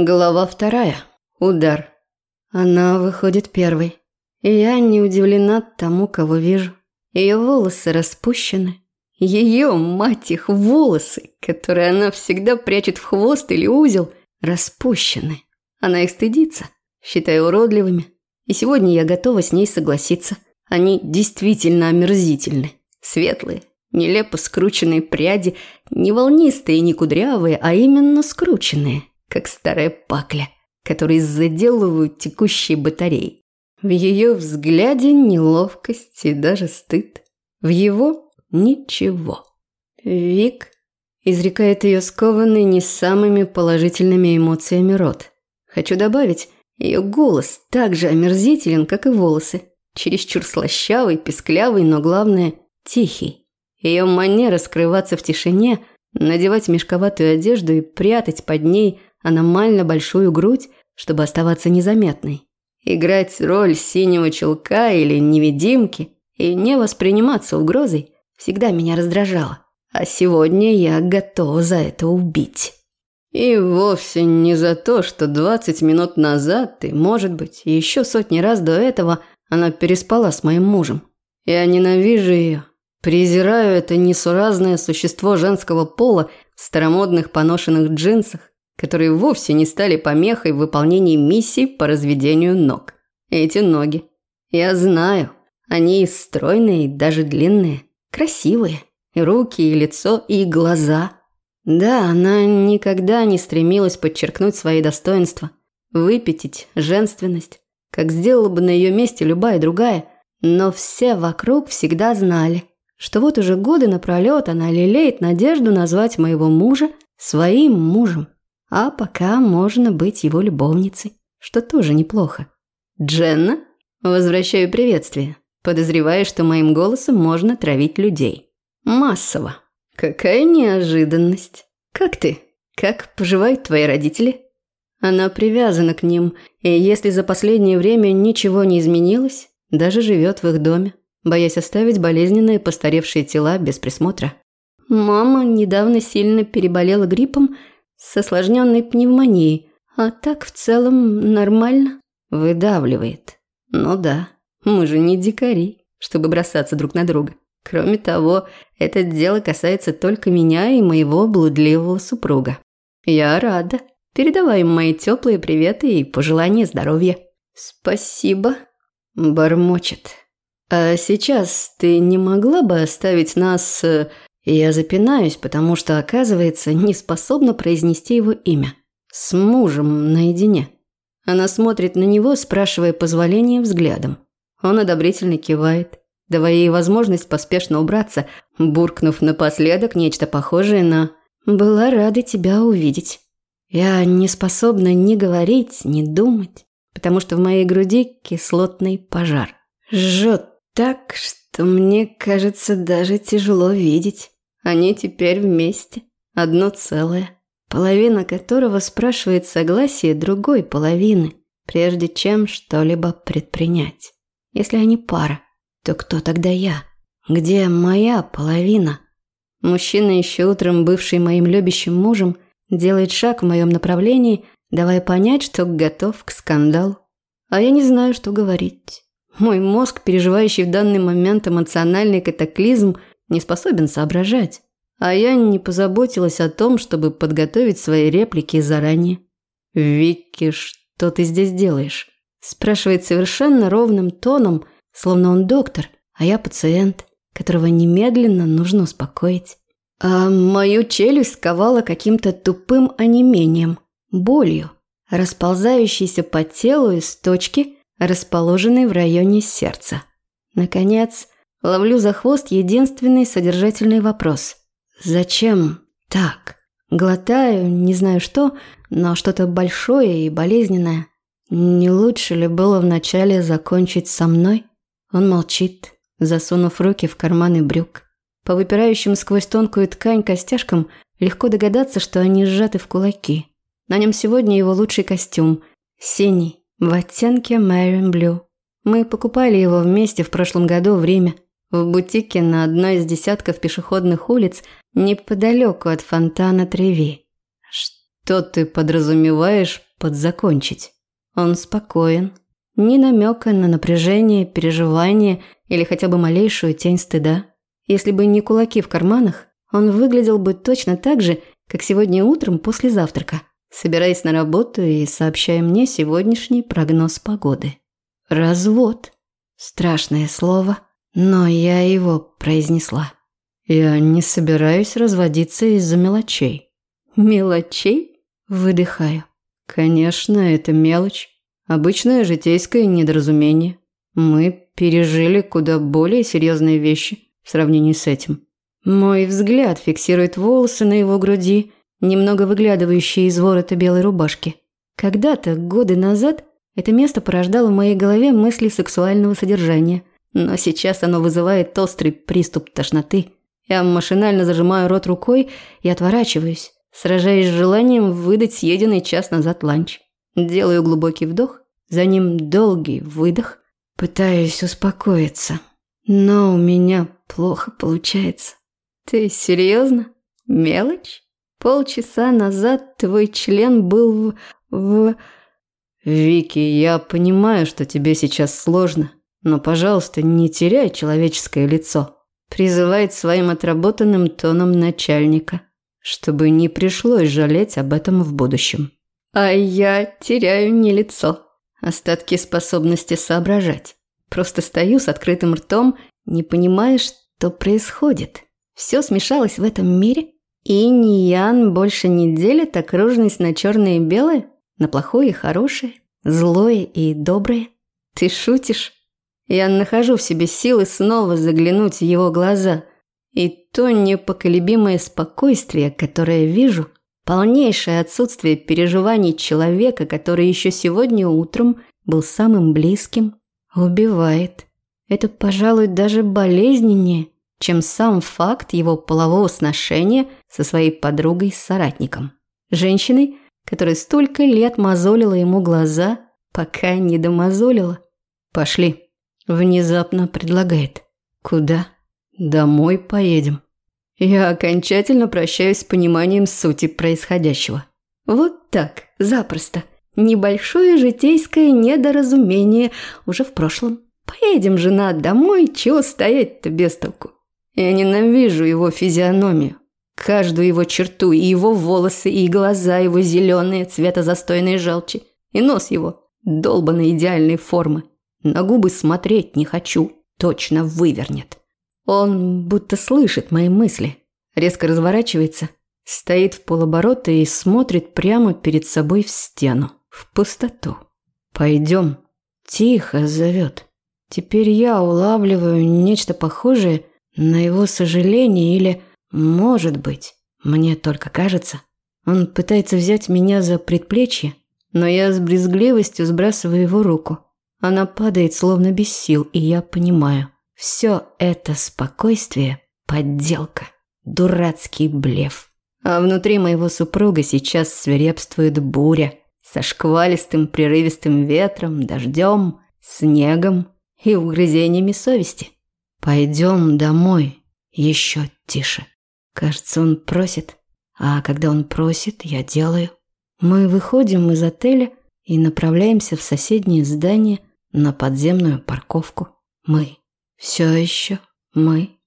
Глава вторая. Удар. Она выходит первой. И я не удивлена тому, кого вижу. Ее волосы распущены. Ее, мать их, волосы, которые она всегда прячет в хвост или узел, распущены. Она их стыдится, считая уродливыми. И сегодня я готова с ней согласиться. Они действительно омерзительны. Светлые, нелепо скрученные пряди, не волнистые и не кудрявые, а именно скрученные как старая пакля, которые заделывают текущие батареи. В ее взгляде неловкость и даже стыд. В его – ничего. Вик изрекает ее скованный не самыми положительными эмоциями рот. Хочу добавить, ее голос так же омерзителен, как и волосы. Чересчур слащавый, песклявый, но главное – тихий. Ее манера скрываться в тишине, надевать мешковатую одежду и прятать под ней аномально большую грудь, чтобы оставаться незаметной. Играть роль синего челка или невидимки и не восприниматься угрозой всегда меня раздражало. А сегодня я готова за это убить. И вовсе не за то, что 20 минут назад и, может быть, еще сотни раз до этого она переспала с моим мужем. Я ненавижу ее, презираю это несуразное существо женского пола в старомодных поношенных джинсах которые вовсе не стали помехой в выполнении миссии по разведению ног. Эти ноги. Я знаю, они стройные и даже длинные, красивые. И руки, и лицо, и глаза. Да, она никогда не стремилась подчеркнуть свои достоинства, выпятить женственность, как сделала бы на ее месте любая другая, но все вокруг всегда знали, что вот уже годы напролет она лелеет надежду назвать моего мужа своим мужем. А пока можно быть его любовницей, что тоже неплохо. Дженна? Возвращаю приветствие, подозревая, что моим голосом можно травить людей. Массово. Какая неожиданность. Как ты? Как поживают твои родители? Она привязана к ним, и если за последнее время ничего не изменилось, даже живет в их доме, боясь оставить болезненные постаревшие тела без присмотра. Мама недавно сильно переболела гриппом с осложненной пневмонией, а так в целом нормально. Выдавливает. Ну да, мы же не дикари, чтобы бросаться друг на друга. Кроме того, это дело касается только меня и моего блудливого супруга. Я рада. Передавай им мои теплые приветы и пожелания здоровья. Спасибо. Бормочет. А сейчас ты не могла бы оставить нас я запинаюсь, потому что, оказывается, не способна произнести его имя. С мужем наедине. Она смотрит на него, спрашивая позволения взглядом. Он одобрительно кивает, давая ей возможность поспешно убраться, буркнув напоследок нечто похожее на «Была рада тебя увидеть». Я не способна ни говорить, ни думать, потому что в моей груди кислотный пожар. Жжет так, что мне кажется даже тяжело видеть. Они теперь вместе, одно целое, половина которого спрашивает согласие другой половины, прежде чем что-либо предпринять. Если они пара, то кто тогда я? Где моя половина? Мужчина, еще утром бывший моим любящим мужем, делает шаг в моем направлении, давая понять, что готов к скандалу. А я не знаю, что говорить. Мой мозг, переживающий в данный момент эмоциональный катаклизм, не способен соображать. А я не позаботилась о том, чтобы подготовить свои реплики заранее. «Вики, что ты здесь делаешь?» Спрашивает совершенно ровным тоном, словно он доктор, а я пациент, которого немедленно нужно успокоить. А мою челюсть сковала каким-то тупым онемением, болью, расползающейся по телу из точки, расположенной в районе сердца. Наконец, Ловлю за хвост единственный содержательный вопрос. Зачем так? Глотаю, не знаю что, но что-то большое и болезненное. Не лучше ли было вначале закончить со мной? Он молчит, засунув руки в карманы брюк. По выпирающим сквозь тонкую ткань костяшкам легко догадаться, что они сжаты в кулаки. На нем сегодня его лучший костюм. Синий, в оттенке Marine Blue. Мы покупали его вместе в прошлом году в Риме в бутике на одной из десятков пешеходных улиц неподалеку от фонтана Треви. Что ты подразумеваешь подзакончить. Он спокоен, ни намека на напряжение, переживание или хотя бы малейшую тень стыда. Если бы не кулаки в карманах, он выглядел бы точно так же, как сегодня утром после завтрака, собираясь на работу и сообщая мне сегодняшний прогноз погоды. Развод. Страшное слово, но я его произнесла. Я не собираюсь разводиться из-за мелочей. Мелочей? Выдыхаю. Конечно, это мелочь. Обычное житейское недоразумение. Мы пережили куда более серьезные вещи в сравнении с этим. Мой взгляд фиксирует волосы на его груди, немного выглядывающие из ворота белой рубашки. Когда-то, годы назад, это место порождало в моей голове мысли сексуального содержания, но сейчас оно вызывает острый приступ тошноты. Я машинально зажимаю рот рукой и отворачиваюсь, сражаясь с желанием выдать съеденный час назад ланч. Делаю глубокий вдох, за ним долгий выдох, пытаюсь успокоиться. Но у меня плохо получается. Ты серьезно? Мелочь? Полчаса назад твой член был в... в... Вики, я понимаю, что тебе сейчас сложно, но, пожалуйста, не теряй человеческое лицо. Призывает своим отработанным тоном начальника, чтобы не пришлось жалеть об этом в будущем. А я теряю не лицо, остатки способности соображать. Просто стою с открытым ртом, не понимая, что происходит. Все смешалось в этом мире, и Ниян больше не делит окружность на черное и белое, на плохое и хорошее, злое и доброе. Ты шутишь? Я нахожу в себе силы снова заглянуть в его глаза, и то непоколебимое спокойствие, которое вижу – Полнейшее отсутствие переживаний человека, который еще сегодня утром был самым близким, убивает. Это, пожалуй, даже болезненнее, чем сам факт его полового сношения со своей подругой-соратником. Женщиной, которая столько лет мозолила ему глаза, пока не домозолила. «Пошли», – внезапно предлагает. «Куда?» «Домой поедем». Я окончательно прощаюсь с пониманием сути происходящего. Вот так, запросто. Небольшое житейское недоразумение уже в прошлом. Поедем, жена, домой, чего стоять-то без толку. Я ненавижу его физиономию. Каждую его черту, и его волосы, и глаза его зеленые, цвета застойной желчи, и нос его долбанной идеальной формы. На губы смотреть не хочу, точно вывернет. Он будто слышит мои мысли. Резко разворачивается, стоит в полоборота и смотрит прямо перед собой в стену, в пустоту. «Пойдем». Тихо зовет. Теперь я улавливаю нечто похожее на его сожаление или, может быть, мне только кажется, он пытается взять меня за предплечье, но я с брезгливостью сбрасываю его руку. Она падает словно без сил, и я понимаю – все это спокойствие – подделка, дурацкий блеф. А внутри моего супруга сейчас свирепствует буря со шквалистым прерывистым ветром, дождем, снегом и угрызениями совести. «Пойдем домой» еще тише. Кажется, он просит, а когда он просит, я делаю. Мы выходим из отеля и направляемся в соседнее здание на подземную парковку. Мы все еще мы